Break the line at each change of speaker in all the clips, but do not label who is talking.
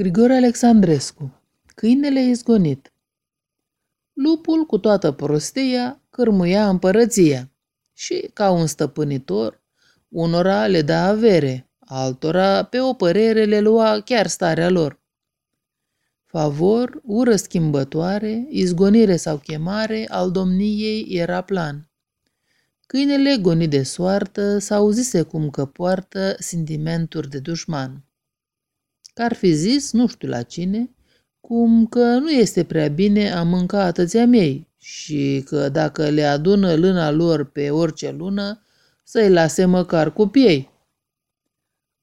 Grigore Alexandrescu Câinele izgonit Lupul cu toată prostia cârmuia împărăția și, ca un stăpânitor, unora le da avere, altora, pe o părere, le lua chiar starea lor. Favor, ură schimbătoare, izgonire sau chemare al domniei era plan. Câinele gonit de soartă s-auzise cum că poartă sentimenturi de dușman că ar fi zis, nu știu la cine, cum că nu este prea bine a mânca atâția mei și că dacă le adună lâna lor pe orice lună, să-i lase măcar cu piei.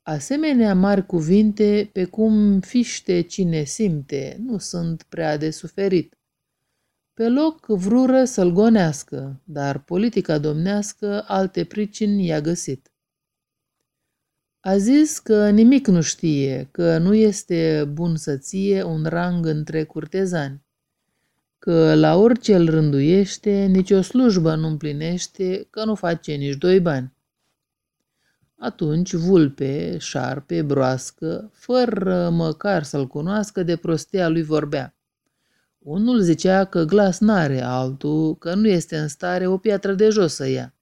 Asemenea mari cuvinte, pe cum fiște cine simte, nu sunt prea de suferit. Pe loc vrură să-l gonească, dar politica domnească alte pricini i-a găsit. A zis că nimic nu știe, că nu este bun să ție un rang între curtezani, că la orice îl rânduiește, nicio slujbă nu împlinește, că nu face nici doi bani. Atunci vulpe, șarpe, broască, fără măcar să-l cunoască, de prostia lui vorbea. Unul zicea că glas n-are, altul că nu este în stare o piatră de jos să ia.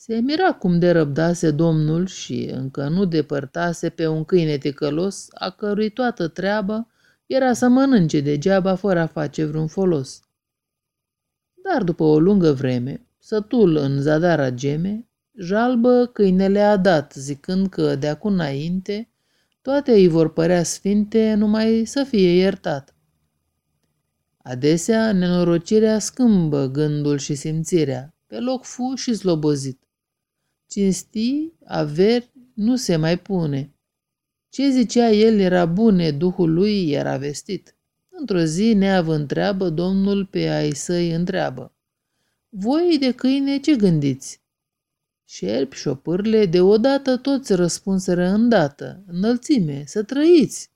Se mira cum de răbdase domnul și încă nu depărtase pe un câine ticălos, a cărui toată treaba era să mănânce degeaba fără a face vreun folos. Dar după o lungă vreme, sătul în zadara geme, jalbă câinele a dat, zicând că de acum înainte toate îi vor părea sfinte numai să fie iertat. Adesea, nenorocirea scâmbă gândul și simțirea, pe loc fu și slobozit. Cinsti, averi, nu se mai pune. Ce zicea el era bune, duhul lui era vestit. Într-o zi, neavând treabă, domnul pe ai săi întreabă. Voi de câine ce gândiți? Șerpi și opârle deodată toți răspunseră îndată, înălțime, să trăiți.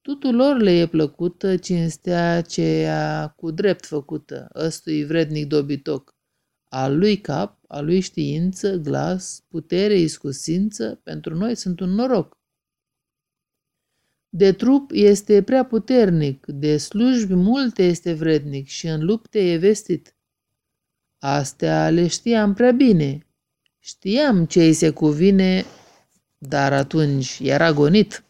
Tuturor le e plăcută cinstea aceea cu drept făcută, ăstui vrednic dobitoc al lui cap, al lui știință, glas, putere, iscusință, pentru noi sunt un noroc. De trup este prea puternic, de slujbi multe este vrednic și în lupte e vestit. Astea le știam prea bine. Știam ce îi se cuvine, dar atunci era gonit.